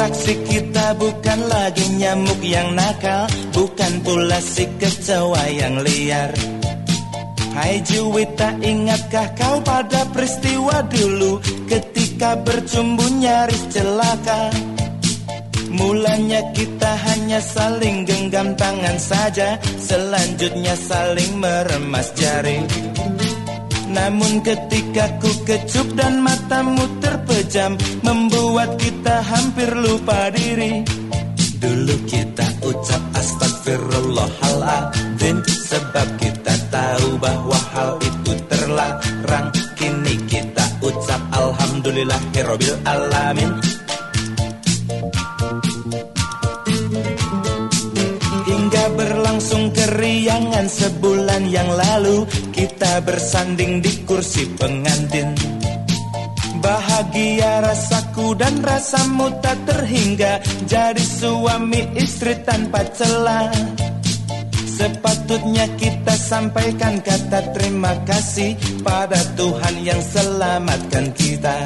saksi kita bukan lagi nyamuk yang nakal Bukan pula si kecoa yang liar. Hai Juwita ingatkah kau pada peristiwa dulu Ketika bercumbu nyaris celaka? Mulanya kita hanya saling genggam tangan saja Selanjutnya saling meremas jari namun ketika ku kecup dan matamu terpejam Membuat kita hampir lupa diri. Dulu kita ucap astagfirullahaladzim Sebab kita tahu bahwa hal itu terlarang. Kini kita ucap alhamdulillahirrobil alamin keriangan sebulan yang lalu Kita bersanding di kursi pengantin. Bahagia rasaku dan rasamu tak terhingga Jadi suami istri tanpa celah. Sepatutnya kita sampaikan kata terima kasih Pada Tuhan yang selamatkan kita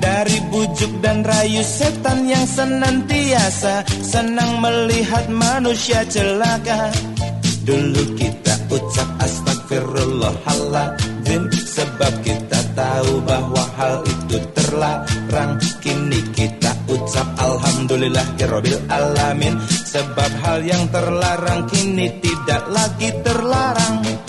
dari bujuk dan rayu setan yang senantiasa Senang melihat manusia celaka. Dulu kita ucap astagfirullahaladzim Sebab kita tahu bahwa hal itu terlarang. Kini kita ucap alhamdulillahirrobil alamin Sebab hal yang terlarang kini tidak lagi terlarang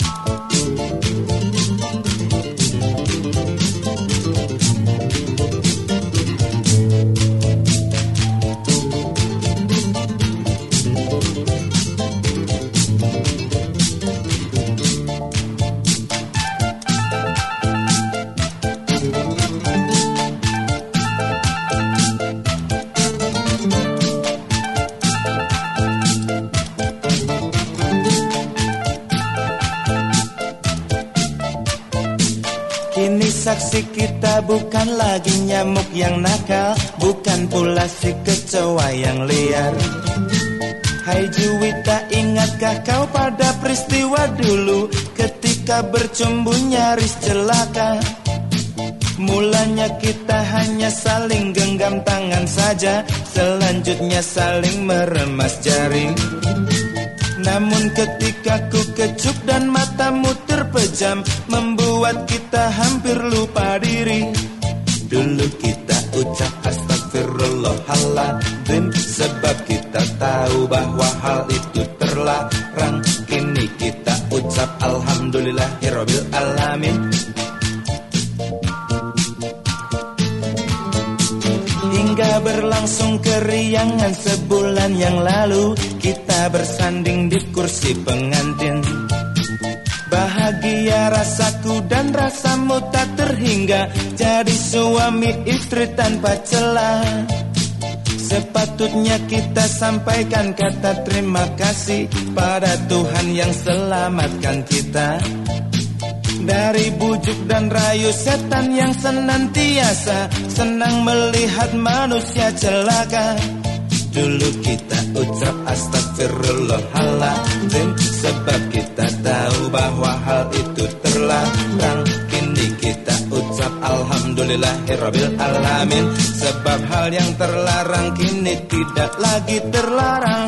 Kini saksi kita bukan lagi nyamuk yang nakal Bukan pula si kecoa yang liar. Hai Juwita ingatkah kau pada peristiwa dulu Ketika bercumbu nyaris celaka? Mulanya kita hanya saling genggam tangan saja Selanjutnya saling meremas jari. Namun ketika ku kecup dan matamu terpejam Membuat kita hampir lupa diri. Dulu kita ucap astagfirullahaladzim Sebab kita tahu bahwa hal itu terlarang. Kini kita ucap alhamdulillahirrobil alamin Hingga berlangsung keriangan sebulan yang lalu Kita bersanding di kursi pengantin rasaku dan rasamu tak terhingga. Jadi suami istri tanpa celah. Sepatutnya kita sampaikan kata terima kasih Pada Tuhan yang selamatkan kita. Dari bujuk dan rayu setan yang senantiasa Senang melihat manusia celaka. Dulu kita ucap astagfirullahaladzim Sebab kita tahu bahwa alhamdulillahirrobil alamin Sebab hal yang terlarang kini tidak lagi terlarang.